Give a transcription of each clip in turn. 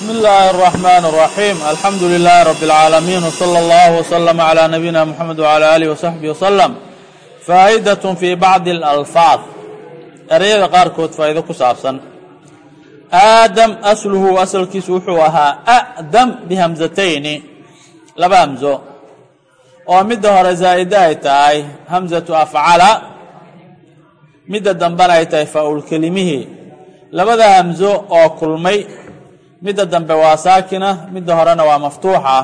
بسم الله الرحمن الرحيم الحمد لله رب العالمين وصلى الله وسلم على نبينا محمد وعلى آله وصحبه وسلم فaaئدة في بعض الألفاظ ereyada qaarkood faa'ido ku saabsan aadam asluhu asalkiisu wuxuu ahaa a'dam bihamzatayni laba hamzo oo midda hore zaa'ide ay tahay hamzatu afcala midda dambena ay tahay faa-ul kelimihii labada hamzo oo kulmay midda dambe waa saakina midda horena waa maftuuxa.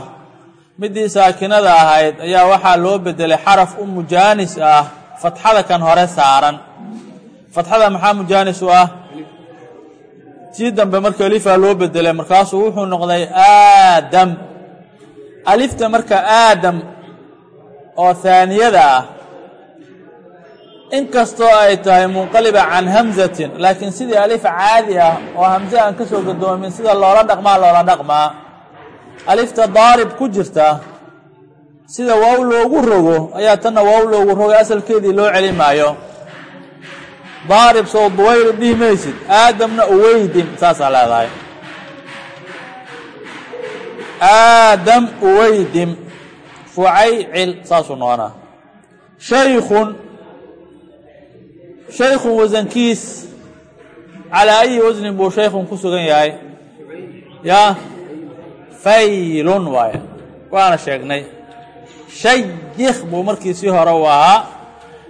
Middii saakinada ahayd ayaa waxaa loo bedelay xaraf u mujaanis ah fatxada kan hore saaran. Fatxada maxaa mujaanis u ah? Tii dambe marka alifaa loo bedelay markaasuu wuxuu noqday aadam. Alifta marka aadam oo haaniyada ah inkastoo ay tahay munqaliba can hamzatin laakiin sidii alif caadi ah oo hamze aan ka soo gadoomin sida loola dhaqmaa loola dhaqmaa. Alifta daarib ku jirta sida waaw loogu rogo ayaa tanna waaw loogu rogay asalkeedii loo celi maayo. Daarib sow duwayl dhihi maysid aadamna uweydim saasaa leedahay. Aadam uweydim fucaycil saasuu noqonaa. Shaykun shaykun wasankiis calaa ayi wasnin buu shaykun ku sugan yahay. Yaa faylun waaye waana sheegnay. Shayikh buu markiisii hore u ahaa.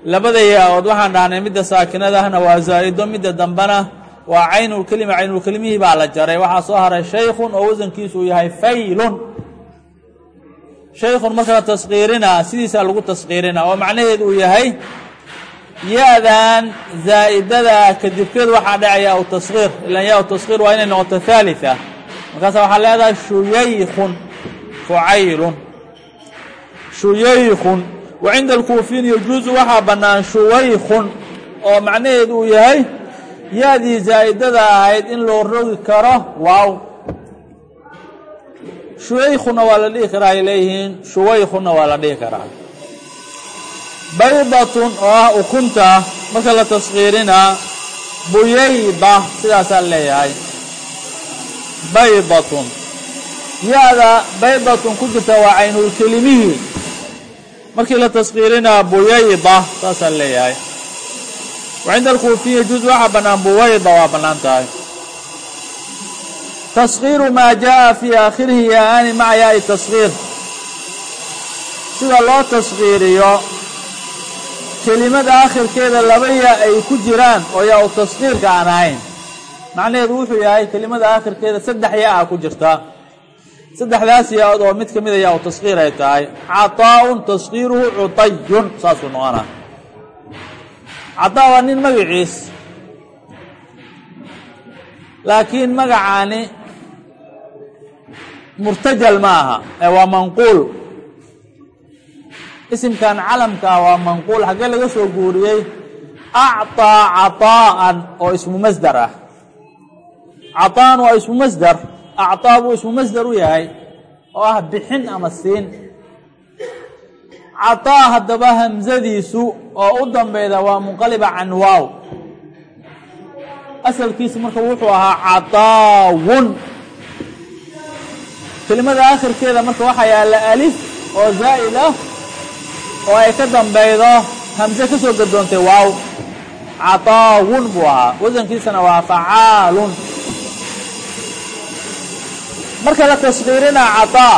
Labada yaa-ood waxaan dhahnay midda saakinadahna waa zaa'ido midda dambena waa caynulkelima caynulkelimihii baa la jaray. Waxaa soo haray shaykhun oo wasankiisu yahay faylun. Shaykhun marka la taskiirinaa sidiisaa lagu taskiirinaa oo macnaheedu uu yahay ya-dan zaa'idada kadibkeed waxaa dhacaya u taskiir ilan yaa u waa inay noqoto haalitha markaasa waxaa leedahay shuyaykhun fucaylun. Shuyaykhun. Wa cinda alkuufiin yajuusu waxaa bannaan shuwaykhun oo macnaheedu uu yahay ya-dii zaa'idada ahayd in loo rogi karo waaw. Shuyaykhunna waa la dhihi karaa ay leeyihiin shuwaykhunna waa la dhihi karaa baydatun oo ah ukunta marka la taskiirinaa buyayda sidaasaa leeyahay. Baydatun. Ya-da baydatun ku jirta waa caynulkelimihii markii la taskiirinaa buyayda saasaa leeyahay. Wa cinda alkuufiya juuz waxaa bannaan buwayda waa bannaan tahay. Taskiiru maa jaa fii aakhirihi yaa-ani maca yaai taskiir sida loo taskiiriyo kelimada aakhirkeeda laba yaa ay ku jiraan oo yaa u taskiirka aan ahayn. Macnaheedu wuxuu yahay kelimada aakhirkeeda saddex yaa a ku jirta. Saddexdaas yaa-od oo mid ka mida yaa u taskiir ay tahay. Caطaa'un taskiiruhu cutayun saasuu noqona caطaa waa nin magaciis. Laakiin magacaani murtajal ma aha ee waa manquul isimkan calamka ah waa manquul xaggee laga soo guuriyey acطaa caطaa'an oo ismu masdar ah caطaan waa ismu masdar acطaa buu ismu masdar u yahay oo ah bixin ama siin caطaa haddaba hamsadiisu oo u dambeyda waa munqaliba can waaw asalkiisu marka wuxuu ahaa caطaawun kelimada aakhirkeeda marka waxaa yaalla alif oo zaa'id ah oo ay ka dambeydo hamse ka soo gadoontay waaw. Caطaawun buu ahaa. Wasankiisana waa facaalun. Marka la taskiirinaa caطaa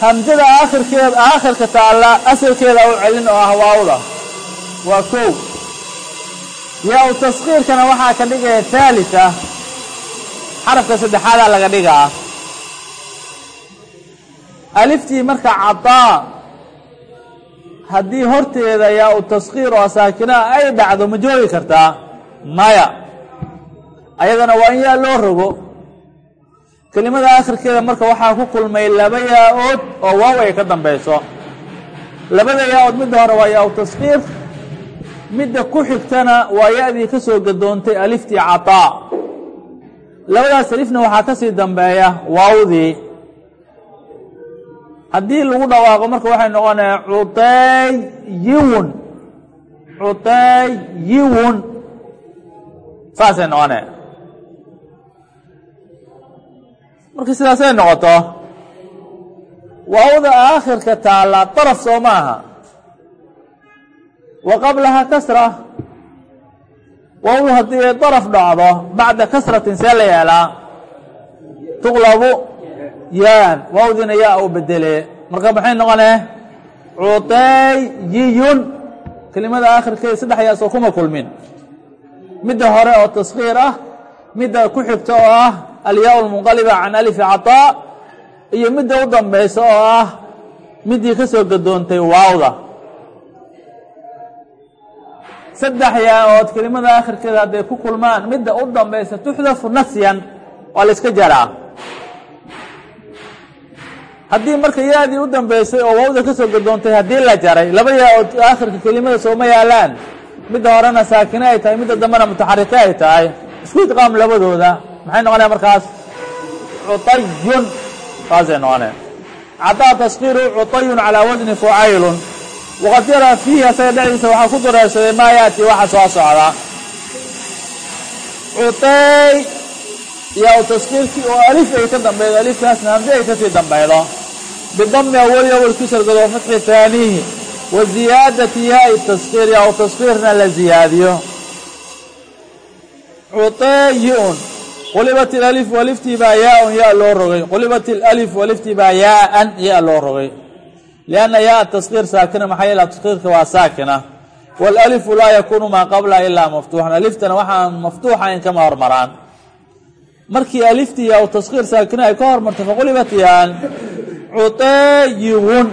hamsada aakhirkeeda aakhirka taalla asalkeeda u celin oo ah waawda waa kow. Yaa u taskiirkana waxaa ka dhigaya haalita xarafka saddexaadaa laga dhigaa aliftii marka caطaa haddii horteeda yaa u taskiir oo saakinaha ay dhacdo ma joogi kartaa? Maya. Ayadana waa in yaa loo rogo. Kelimada aakhirkeeda marka waxaa ku kulmay laba yaa-ood oo waaw ay ka dambeyso labada yaa-ood midda hore waa yaa u taskiir midda ku xigtana waa ya-dii ka soo gadoontay aliftii caطaa labadaas alifna waxaa ka sii dambeeya waawdii haddii lagu dhawaaqo marka waxay noqonaya cudayiwun cudayiwun saasay noqonaya marka sidaasay noqoto waawda aakhirka taalla daraf soo ma aha wa qablaha kasra waaw haddii daraf dhacdo bacda kasratin see la yeelaa tuqlabu yaan waawdiina yaa u bedele. Marka maxay noqonee cuteeyiyun kelimada aakhirkeeda saddex yaasoo kuma kulmin. Midda hore oo taskhiir ah midda ku xigta oo ah alyaa lmunqaliba can alifi cataa iyo midda u dambaysa oo ah middii ka soo gadoontay waawda. Saddex yaa-ood kelimada aakhirkeeda hadday ku kulmaan midda u dambaysa tuxdafu nasyan waa la iska jaraa haddii marka yaadii u dambeysay oo waawda ka soo gadoontay haddii la jaray laba yaa-ood aakhirka kelimada sooma yaalaan. Midda horena saakine ay tahay midda dambena mutaxarike ay tahay. Isku idqaam labadooda. Maxay noqonaya markaas? Cutayun. Saasay noqonaya cadaa taskiiru cutayun calaa wasni fucaylun waqad yaraa fiihi asaga dhexdiisa waxaa ku dureersaday maa yaati waxa soo socda. Cutay yaa u oo alif ay ka dambeydo alifkaasna hamdi ay ka sii dambeydo bidami awali awalkiisa lgado wa fatxi haaniihi wa ziyaadati yaai taskiir yaa u taskiirna la ziyaadiyo cuteeyi-un qulibat ilalif waliftii baa yaa-un yaa loo rogay qulibat ilalif waliftii baa yaa-an yaa loo rogay lianna yaa taskiir saakina maxaa yeela taskiirka waa saakina waalalifu laa yakuunu maa qabla ilaa maftuuxan aliftana waxaan maftuuxayn kama hormaraan markii aliftii yaa u taskiir saakina ay ka hormartay faqulibat yaan cuteeyiwun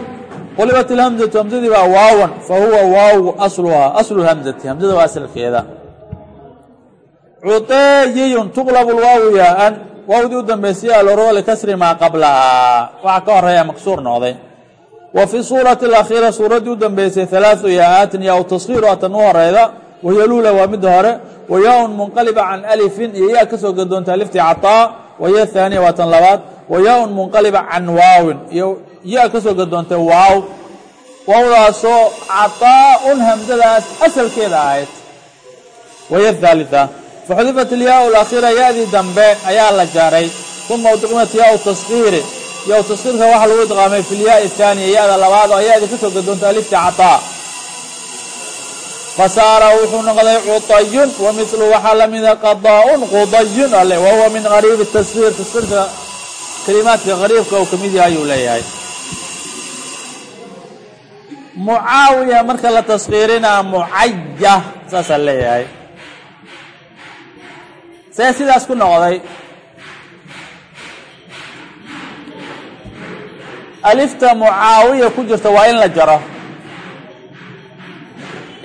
qulibat ilhamzatu hamzadii baa waawan fa huwa waaw asluhaa aslu hamzati hamzada waa asalkeeda cuteeyiyun tuqlabu lwaawu yaa-an waawdii u dambeysay alorogo likasri maa qablahaa waxaa ka horreeya maksuur noqday wa fi suurati alakhiira suuraddii u dambeysay halaadu yaa-aatin yaa u taskiiru atan u horeyda wahiya luula waa midda hore wa yaa-un munqaliba can alifin iyo yaa ka gadoonta aliftii cataa wahiya haaniya waa tan labaad wa yaa-un munqaliba can waawin iyo yaa ka gadoontay waaw waawdaasoo cataa-un hamsadaas asalkeeda ahayd wahiya haalita faxudifat ilyaa alakhiira ya-dii dambe ayaa la jaray uma udiqmat yaa taskiiri yaa taskiirka waxaa lagu idqaamay fi lyaai ahaaniya ya-da labaad oo ya-dii gadoontay alifti cataa fasaara wuxuu noqday cutayun wa milu waxaa la mida qadaa-un qudayun ale wa huwa min qariibi taskiir taskiirka kalimaadka qariibka uu ka mid yahay ayuu leeyahay. Mucaawiya marka la taskiirinaa mucaya saasaa leeyahay. See sidaas ku noqday. Alifta mucaawiya ku jirta waa in la jaro.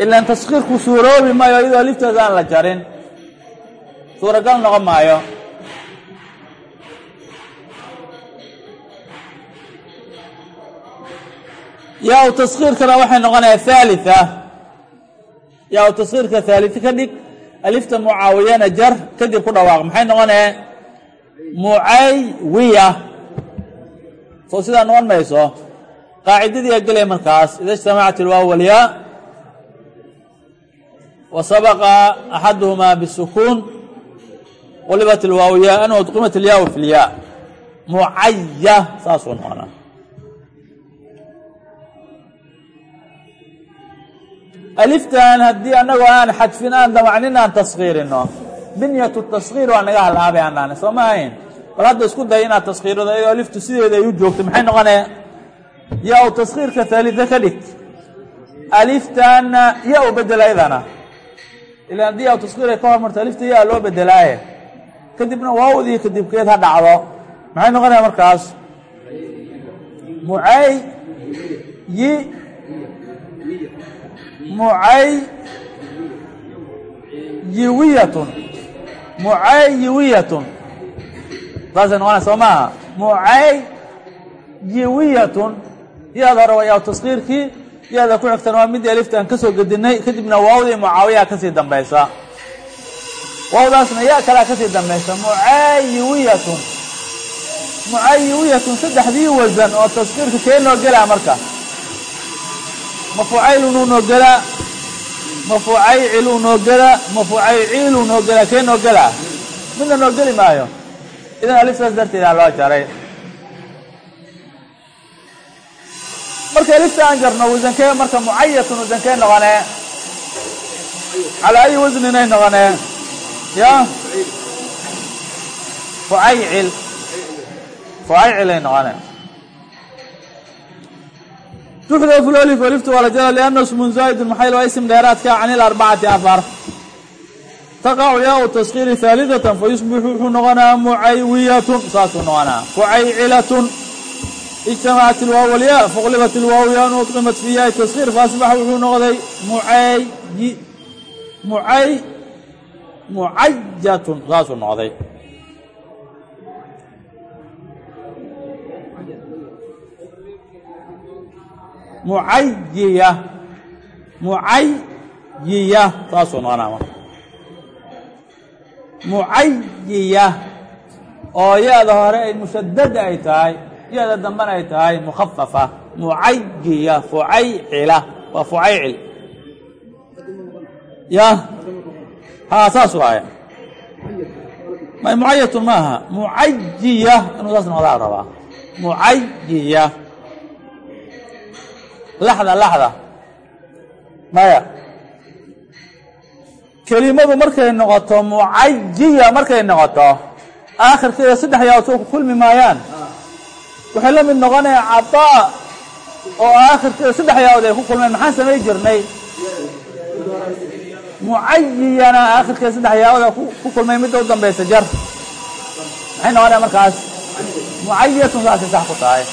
Ilaan taskiirku suuroobi maayo iyadoo aliftaas aan la jarin. Suuragal noqon maayo yaa u taskiirkana waxay noqonayaa haalitha yaa u taskiirka haalita ka dhig alifta mucaawiyana jar kadib ku dhawaaq maxay noqonee mucaywiya soo sidaa noqon mayso qaacidadii a gelaya markaas ida ijtamacat ilwaaw walyaa wa sabaqa axaduhumaa bisukuun qulibat ilwaaw yaa-an wa udqimat ilyaau fi lyaa mucaya saasuu noqonaa aliftan haddii annagoo aan xadfin aan damacnin aan taskiirino binyatu taskiir waa naga halaabay anaane soo ma ahayn? Bal hadda isku day inaad taskiirado iyadoo aliftu sideeda ay u joogto maxay noqonee yaa u taskiirka ka dhig. Aliftanna yaa u bedela ydana ila haddii yaa u taskiir ay ka hormarto alifta yaa loo bedelaaye kadibna waawdii kadibkeed ha dhacdo. Maxay noqonaya markaas? Mucay yi mucayiwiyatun mucayiwiyatun saasay noqonaya soo maaha mucayiwiyatun yaada hore waa yaa taskiirkii yaada ku xigtana waa midii alifta aan ka soo gedinay kadibna waawdii mucaawiyaa ka sii dambaysa. Waawdaasna yaa kalaa ka sii dambaysa. Mucayiwiyatun mucayiwiyatun saddexdii wasan oo taskiirka kee noo gelaa marka mafucaylunuu noo gelaa mafucayciluu noo gelaa mafucayciiluu noo gelaa kee noo gelaa midna noo geli maayo idan aliftaas darteedaa loo jaray marka alifta aan jarno wasankee marka mucayatun wasankee noqonee calaa ayi wasninay noqonee ya fucaycil fucaycilay noqonee tuxdafu lif aliftu waa la jara lianna ismun zaa'idun maxay waa ism dheeraadka can ilarbacati afar. Taqacu yaau taskiiri haalidatan fa yusbixu wuxuu noqonaa mucaywiyatun saasuu noqonaa fucaycilatun ijtamacat ilwaaw walyaa faqlibat ilwaaw yaanu udqimat fi yaai taskiir faasbaxa wuxuu noqday mucayi mucay mucayatun saasuu noqday mucayiya mucayiya saasuu noqonaa mucayiya oo ya-da hore ay mushadada ay tahay ya-da dambena ay tahay mukhafafa mucayiya fucaycila. Waa fucaycil. Ya. Ha saas waaya may mucayatun maaha. Mucayiya inuu saas noqdaa rabaa. Mucayiya laxda laxda maya. Kelimadu markay noqoto mucayiya markay noqoto aakhirkeeda saddex yaawod soo ku kulmi maayaan. Waxay la mid noqonaya cadaa oo aakhirkeeda saddex yaawod ay ku kulmeen. Maxaan samay jirnay? Mucayiyana aakhirkeeda saddex yaawooda ku kulmay midda u dambaysa jar. Maxay noqonaya markaas? Mucayatun saasay sax ku tahay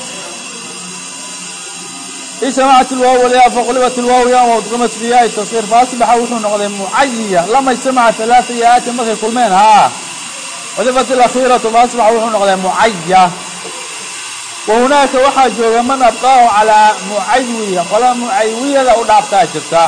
ijtamacat ilwaaw walyaa faqlibat ilwaaw ya wadqimat fi yaai taskiir faasbaxa wuxuu noqday mucayiya lama ijtamaca alaaa yaaatin markay kulmeen haa wadifat ilakhiiratu faasbaxa wuxuu noqday mucaya wa hunaaka waxaa jooga man abqaahu calaa mucaywiya qola mucaywiyada u dhaaftaa jirta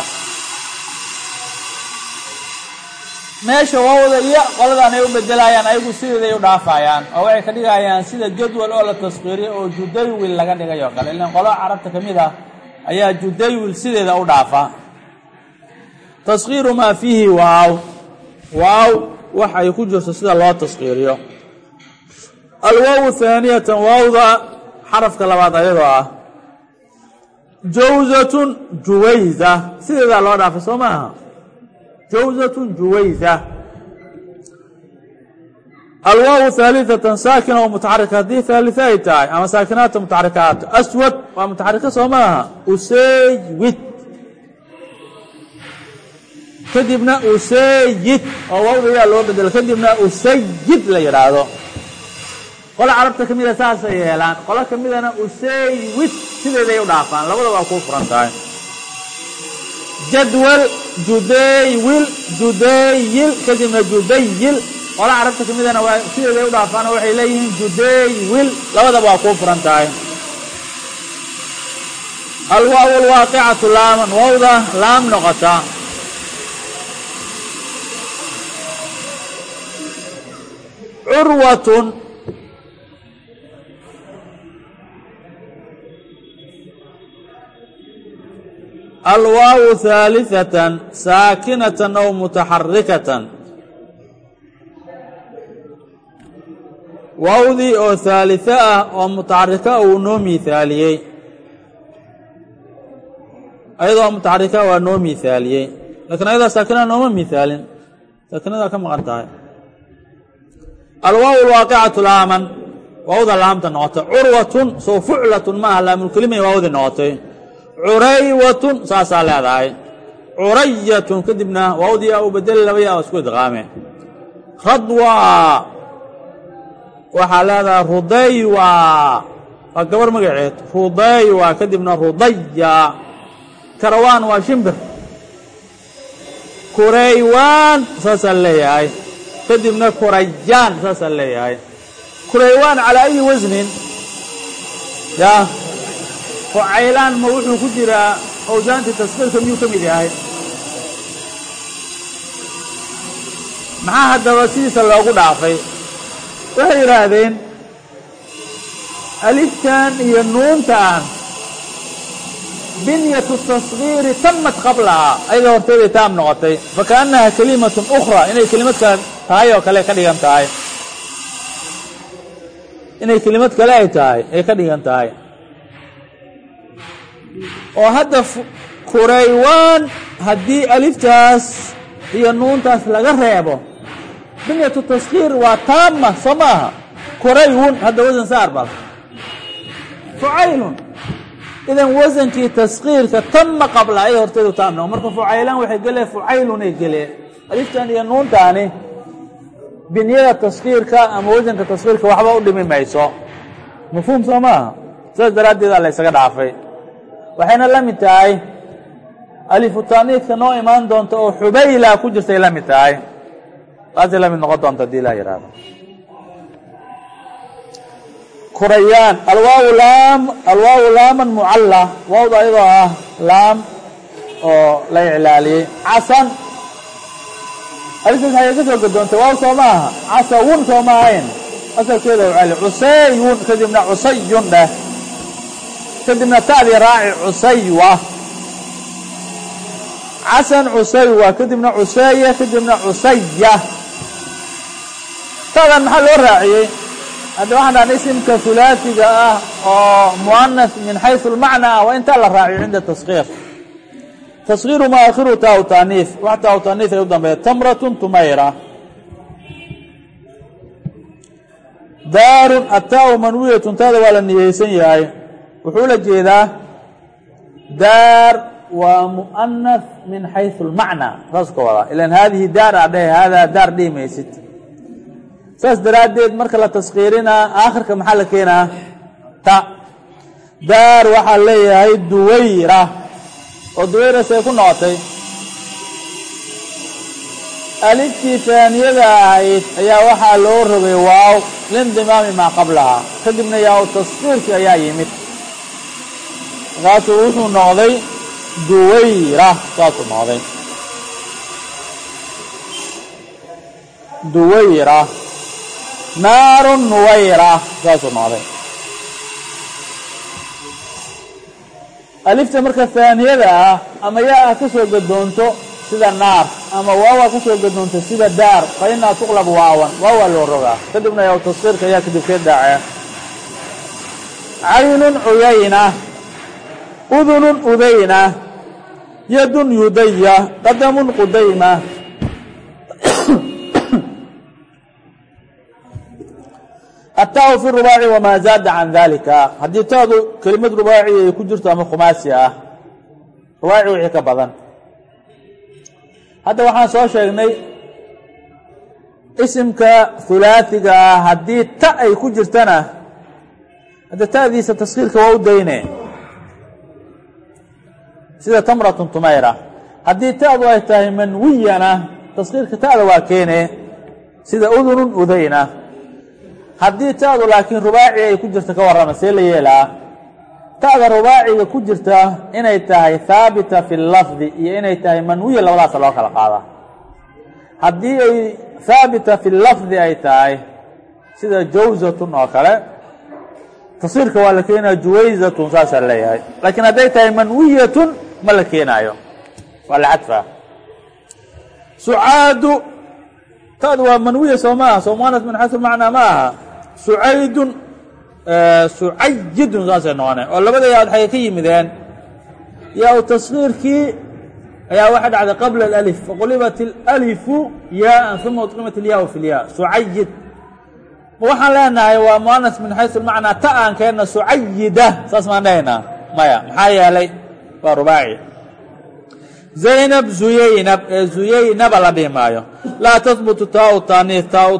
meesha waawda iyo qoladan ay u bedelayaan ayagu sideeday u dhaafayaan oo waxay ka dhigayaan sida jadwal oo la taskiiriyo oo judaywil laga dhigay oo kale. Ilan qolo carabta ka mid ah ayaa judaywil sideeda u dhaafa. Taskiiru maa fiihi waaw. Waaw wax ay ku jirto sida loo taskiiriyo alwaaw haaniyatan waawda xarafka labaad ayadoo ah. Jawzatun juwayza. Sideedaa loo dhaafay soo maaha jawzatun juwayza. Alwaaw haaliatan saakina oo mutaxarika haddii haalita ay tahay ama saakinaata mutaxarikaat aswad waa mutaxarika soo maaha useyid kadibna useyid oo waawda yaa loo bedelo kadibna usayid la yidhaahdo. Qolo carabta ka mida saasay yeelaan. Qolo ka midana useywid sideeday u dhaafaan. Labada waa kuu furan tahay jadwal judaywil judayil kadibna judayil qola carabta ka midana waa sideeday u dhaafaan oo waxay leeyihiin judaywil labadaba waa kuu furan tahay. Alwaaw alwaaqicatu laaman waawda laam noqota. Curwatun alwaaw haaliثatan saakinatan aw mutaxarikatan waawdii oo haaliثo ah oo mutaxarika uu noo miihaaliyey ayadoo mutaxarika waa noo miihaaliyey lakiin ayadaa saakinada nooma miihaalin saakinadaa ka maqan tahay alwaaw alwaaqicatu laaman waawda laamta noqotay curwatun soo fuclatun maaha laamulkelimay waawdii noqotay curaywatun saasaa leedahay. Curayatun kadibna waawdii aa u bedeli laba yaa isku idqaame. Radwa. Waxaa leedahay rudaywa. Waa gabar magaceed. Rudaywa kadibna rudaya karawaan waa shimbir. Kuraywaan saasaa leeyahay. Kadibna kurayaan saasaa leeyahay. Kuraywaan calaa ayi wasnin ya caylaan ma wuxuu ku jiraa owsaantii tasqiirka miyuu ka mid yahay? Maxaa haddaba sidiisa loogu dhaafay? Waxay yidhaahdeen aliftan iyo nuuntaan binyatu tasgiiri tamat qablahaa. Ayaga horteeday taam noqotay. Fakaannaha kelimatun ukhra inay kelimad kale tahay oo kale ka dhigan tahay. Inay kelimad kale ay tahay ay ka dhigan tahay oo hadda kuraywaan haddii aliftaas iyo nuuntaas laga reebo binyatu taskiir waa taama soo maaha. Kuraywun hadda wasan saar bal fucaylun idan wasankii taskiirka tama qabla ayada horteedu taamno marka fucaylaan waxay geleen fucaylunay geleen aliftan iyo nuuntaani binyada taskiirka ama wasanka taskiirka waxba u dhimi mayso. Mafhuum soo maaha. Saas daraaddeeda la ysaga dhaafay waxayna la mid tahay alifu taaniidka noo imaan doonta oo xubayla ku jirtay la mid tahay. Taasay la mid noqon doonta haddii laa yihahdo kurayaan alwaaw laam alwaaw laaman mucalla. Waawda ayadoo ah laam oo la iclaaliyey. Casan. Alistaas ayay ka soo waaw soo ma aha. Casawun soo ma ahayn. Asalkeeda ucali cusayun kadibna cusayun dheh kadibna ta'dii raaci cusaywa casan cusaywa kadibna cuseeye kadibna cusaya ta'dan maxaa loo raaciyey? Hadda waxaan dhahan isimka hulaasiga ah oo muanas min xaysu lmacna ah waa intaa la raaciyo cinda taskiir taskiiru ma akhiru taa taaniif wax taa taaniif ay u dambeeya. Tamratun tumayra. Daarun ataa manwiyatun taada waa la niyeysan yahay wuxuu la jeedaa daar waa mu'anas min xaysu lmacna saas wadaa. Ilan haadihi daar aa dhehe haadaa daar dhihi maysid saas daraaddeed marka la taskiirinaa aakhirka maxaa la keenaa? Ta. Daar waxaa leeyahay duwayra. Oo duwayra say ku noqotay. Aliftii faaniyada ahayd ayaa waxaa loo rogay waaw lindimaami maa qablahaa. Kadibna yaa taskiirkii ayaa yimid markaasuu wuxuu noqday duwayra saasuu noqday. Duwayra. Naarun nuwayra saasuu noqday. Alifta marka faaniyada ah ama yaa ah ka soo gadoonto sida naar ama waawaa ka soo gadoonto sida daar fa inaa tuqlab waawan waawaa loo rogaa. Kadibna yaa taskiirka ayaa kadibkeed dhaacee caynun cuyayna udunun udayna yadun yudaya qadamun qudayma. Ataa fi rubaaci wamaa zaada can dalika haddii taadu kelimad rubaaci ay ku jirto ama khumaasi ah rubaaci wixii ka badan. Hadda waxaan soo sheegnay isimka hulaasiga ah. Haddii ta ay ku jirtana hadda ta'diisa taskiirka waa u dayne sida tamratun tumayra. Haddii ta'du ay tahay manwiyana taskiirka ta'da waa keene sida udunun udayna. Haddii ta'du laakiin rubaaci ay ku jirta ka warrama see la yeelaa. Ta'da rubaaciga ku jirta inay tahay haabita fi lafdi iyo inay tahay manwiya labadaasa loo kala qaada. Haddii ay haabita fi lafdi ay tahay sida jawzatun oo kale taswiirka waa la keenaya juwayzatun saasaa leeyahay. Laakiin hadday tahay manwiyatun ma la keenaayo? Waa la xadfaa sucaadu ta'du waa manwiya soo maaha soo muanas min xasu macnaa ma aha. Sucaydun sucayidun saasay noqoneen oo labada yaad waxay ka yimideen. Yaa u ayaa waxay dhacday qabla alif faqulibat alalifu yaaan uma udqimat ilyaau fi lyaa sucayid waxaan leenahay waa muanas min xaysu macnaa ta aan keenna sucayida saas maan dhahaynaa maya maxaa yeelay waa rubaaci zaynab zuyaynab ee zuyaynaba la dhihi maayo laa tahbutu taau taaniid taau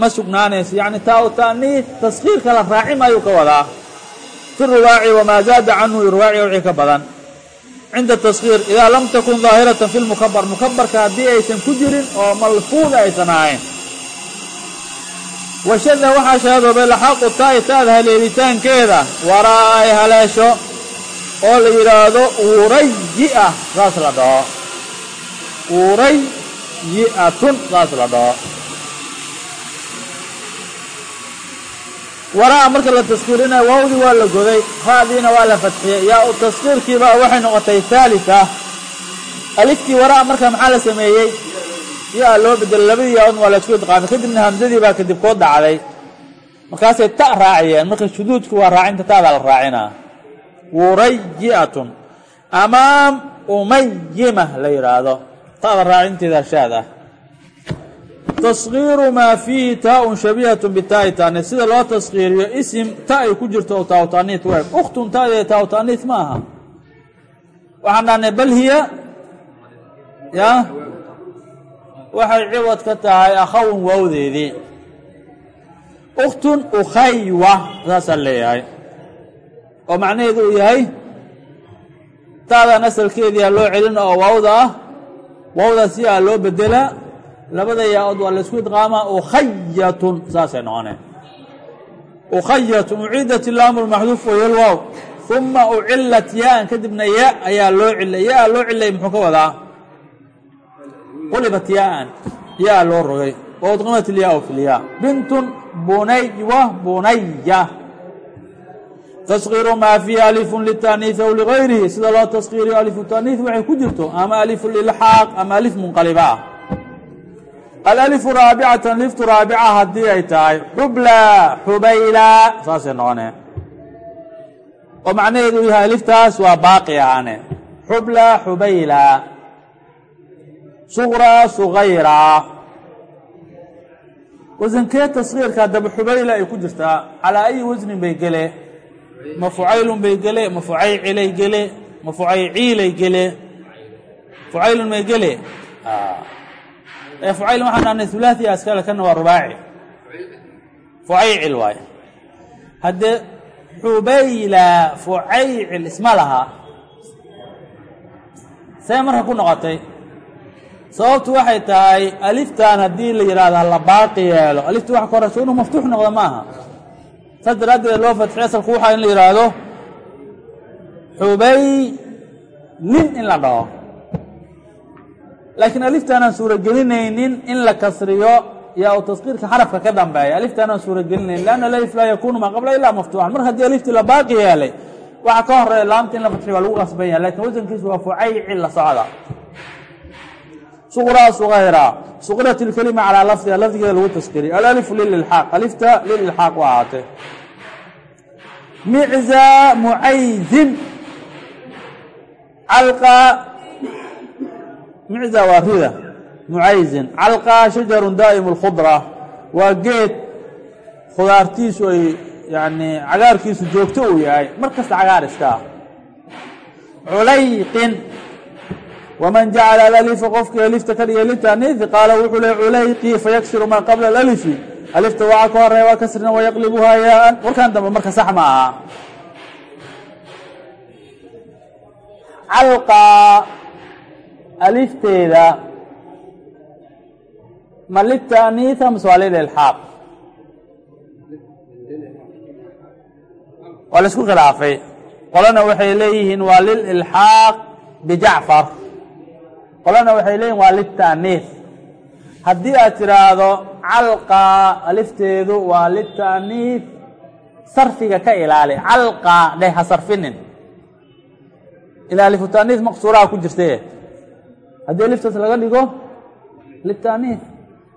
ma sugnaanayso yacni taau taaniid taskiirka la raaci maayuu ka wadaa fi rubaaci wamaa zaada canhu rubaaci wixii ka badan. Cinda taskiir idaa lam takun daahiratan fi lmukabar mukabarka haddii aysan ku jirin oo malfuuda aysan ahayn. Washada waxaa shaadoobay laxaqu taai taada haleelitaankeeda waraa ay haleesho oo la yidhaahdo uurayi-a saas la dhaho. Uurayi-atun saas la dhaho. Waraa marka la taskiirinayo waawdii waa la goday raadiina waa la fadxiyey yaa u taskiirkiiba waxay noqotay haalita aliftii waraa marka maxaa la sameeyey? Yaa loo bedelay labadii yaadn waa la isku idqaamay. Kadibna hamsadii baa kadib koo dhacday. Markaasay ta raaciyeen marka shuduudku waa raacinta ta'daa la raacinaa wurayi'atun amaam umayima la yidhaahdo ta'da raacinteeda shaad ah taskiiru maa fiihi taa-un shabiihatun bitaa'i taaniis sida loo taskiiriyo isim ta ay ku jirto oo taa taaniis waag ukhtun ta'dee taa taaniis ma aha. Waxaan dhahnay bal hiya? Ya? Waxay ciwad ka tahay akhawun waawdeedii ukhtun ukhaywa saasaan leeyahay oo macnaheedu uu yahay taadan asalkeedii loo celin oo waawda ah waawdaa si aa loo bedelaa labada yaa-ood waa laysku idqaamaa ukhayatun saasay noqoneen. Ukhayatun uciidat ilaamu lmaxduuf wayalwaaw uma ucilat yaa-an kadibna ya ayaa loo cilay yaa loo cilay muxuu ka wadaa? Qulibat yaa-an yaa loo rogay. Wa udqimat ilyaa fi lyaa bintun bunaywa bunaya taskiiru maa fiiha alifun litaaniis aw ligayrihi sida loo taskiiriyo alifu taaniis waxay ku jirto ama alifu lilxaaq ama alif munqaliba ah alalifu raabicatan liftu raabica haddii ay tahay xubla xubayla saasay noqone oo macnaheedu yahay aliftaas waa baaqi ahaane xubla xubayla suqra sugayra wasankee taskiirka haddaba xubayla ay ku jirtaa calaa ayi wasnin bay gele ma fucaylun bay gele ma fucaycilay gele ma fucayciilay gele fucaylun may gele fucayl waxaan dhahnay hulaaثi askale kana waa rubaaci. Fucaycil waay haddee xubayla fucaycil isma laha see marka ku noqotay. Sababtu waxay tahay aliftan haddii la yidhahdo hala baaqi yeelo. Alifta waxa ka horeyso inuu maftuux noqdo maaha saas daraaddeed loo fatxiy asalku waxaa in la yidhaahdo xubaylin in la dhaho laakiin aliftaanaan suuragelinaynin in la kasriyo yaa u taskiirka xarafka ka dambeeya aliftaanaan suuragelinaynin lanna alif laa yakuunu maa qabla ilaa maftuuxan mar haddii aliftii la baaqi yeelay waxa ka horreeya laamta in la fatxiyo waa lagu qasban yahay laakiin wasankiisu waa fucaycil la socda suqraa sugayra suqrat ilkelima calaa lafdiha lafdigeeda lagu taskiriyo alalifu lililxaaq alifta lililxaaq u ahaatee micza mucayzin calqa. Micza waa rida. Mucayzin calqa shajarun daa'im اlkhudra waa geed khudaartiisu ay yani cagaarkiisu joogto uu yahay. Mar kasta cagaar iska ah. Culayqin waman jacala alalifa qofkii alifta ka dhigay litaniifi qaala wuxuu le culayqii fayaksiru maa qabla alalifi. Alifta waxa ka horeya waa kasrina wayaqlibuhaa yaaan warkan dambe marka sax ma aha. Calqa alifteeda ma litaniiha mase waa lililxaaq waa la isku khilaafay. Qolana waxay leeyihiin waa lililxaaq bijacfar qolana waxay leeyihiin waa litaniif haddii aad tiraahdo calqa alifteedu waa litaniif sarfiga ka ilaali calqa dheh ha sarfinin. Ilaa alifutaniif maqsuuraha ku jirte. Haddii aliftaas laga dhigo litaniif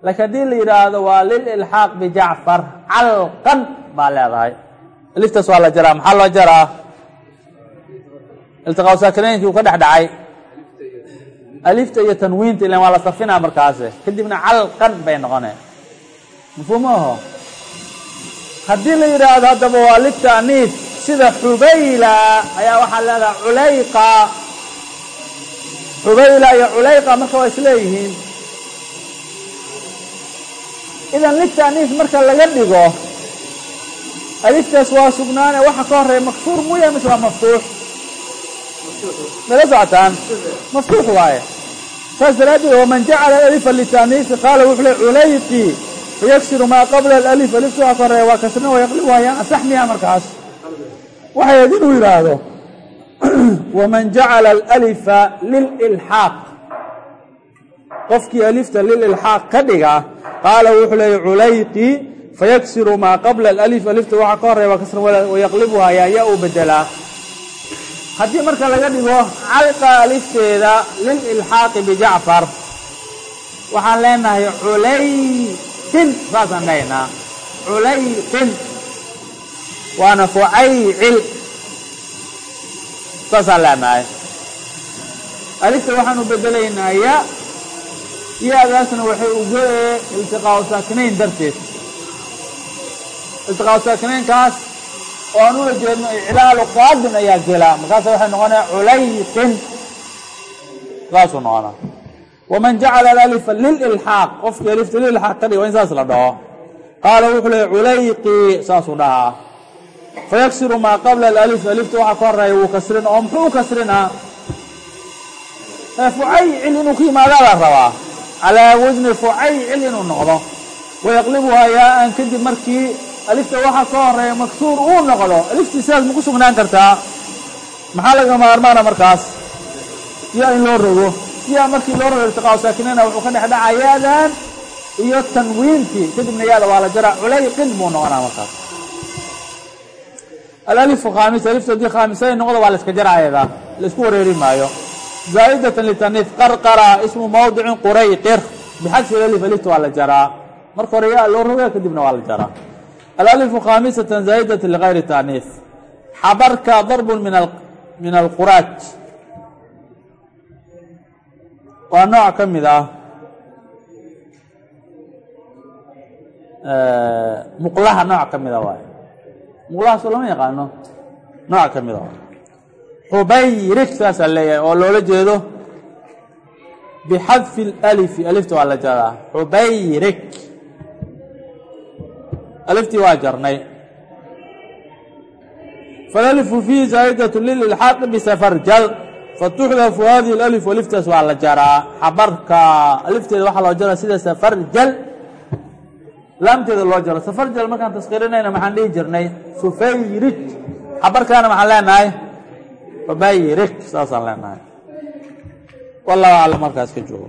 laakiin haddii la yidhaahdo waa lililxaaq bijacfar calqan baa leedahay. Aliftaas waa la jaraa maxaa loo jaraa? Iltiqaa saakinaynki uu ka dhex dhacay alifta iyo tanwiinta ilan waa la sarfinaa markaase. Kadibna calqan bay noqone mafhuum aho haddii la yidhaahdo haddaba waa litaniif sida xubayla ayaa waxaa leedahay culayqa. Xubayla iyo culayqa marka waa isleeyihiin. Idan litaniif marka laga dhigo aliftaas waa sugnaane waxa ka horreeya maksuur muya mise waa maftuux. Mala socotaan? Maftuux waaye daraaddeed waman jacala alifa litaniifi qaala wuxuu le culayqi fayaksiru maa qabla alif alifta waxa ka horreeya waa kasrina wayaqlibu hayaan asax miya markaas waxay ayd inuu yidhaahdo waman jacala alalifa lililxaaq qofkii alifta lililxaaq ka dhiga qaala wuxuu leeyay culayqi fayaksiru maa qabla alif alifta ka horeya waa kasra wayaqlibuha yaa haddii marka laga dhigo calqa alifteeda lililxaaqi bijacfar waxaan leenahay culayqin saasaan dhahaynaa culayqin waana fucaycil saasaan leenahay alifta waxaanu bedelaynaa ya ya-daasna waxay uga iltiqaau saakinayn darteed. Iltiqaau saakinaynkaas oo aan ula jeedno iclaalu qaadin ayaa gelaa markaasa waxay noqonaya culayqin saasuu noqonaa waman jacala alalifa lililxaaq qofkii alifta lililxaaq ka dhig waa in saas la dhaho qaala wuxuu leeyay culayqi saasuu dhahaa fayaksiru maa qabla alif alifta waxaa ka horreeya wuu kasrin oo muxuu kasrinaa fucaycil inuu ku yimaadaa la rabaa calaa wasni fucaycil inuu noqdo wayaqlibuhaa yaa-an kadib markii alifta waxaa ka horreeya maksuur uu noqdo. Aliftii sidaas ma ku sugnaan kartaa? Maxaa laga maarmaana markaas? Yaa in loo rogo. Yaa markii loo rogo iltiqaa saakinina wuxuu ka dhex dhacaa yaadan iyo tanwiintii. Kadibna yaada waa la jaraa culayqin buu noqonaa markaas. Alalifu khaamis alifta haddii khaamisay noqdo waa la iska jara ayada. La isku wareeri maayo. Zaa'idatan litaniif qarqara ismu mawdicin qurayqir. Bixadfi alif alifta waa la jaraa. Marka hore yaa loo rogaa kadibna waa la jaraa alalifu khaamisatan zaa'idatan ligayri taaniif xabarka min min alquraaj waa nooc ka mid ah muqlaha nooc ka mida waay muqlaha soo lama yaqaano nooc ka mida waay xubayrik saasaa leeyahay oo loola jeedo bixadfi اlalifi alifta waa la aliftii waa jarnay. Falalifu fiihi zaa'idaة lililxaaq bisafarjal fatuxdafu hadihi اlalif aliftaas waa la jaraa. Xabarka alifteeda waxaa loo jaraa sida safarjal laamteeda loo jaro. Safarjal markaan taskirinayna maxaan dhihi jirnay. Sufayrik xabarkaana maxaan leenahay? Xubayrik saasaan leenahay. Wallahu aclam markaas ka joogo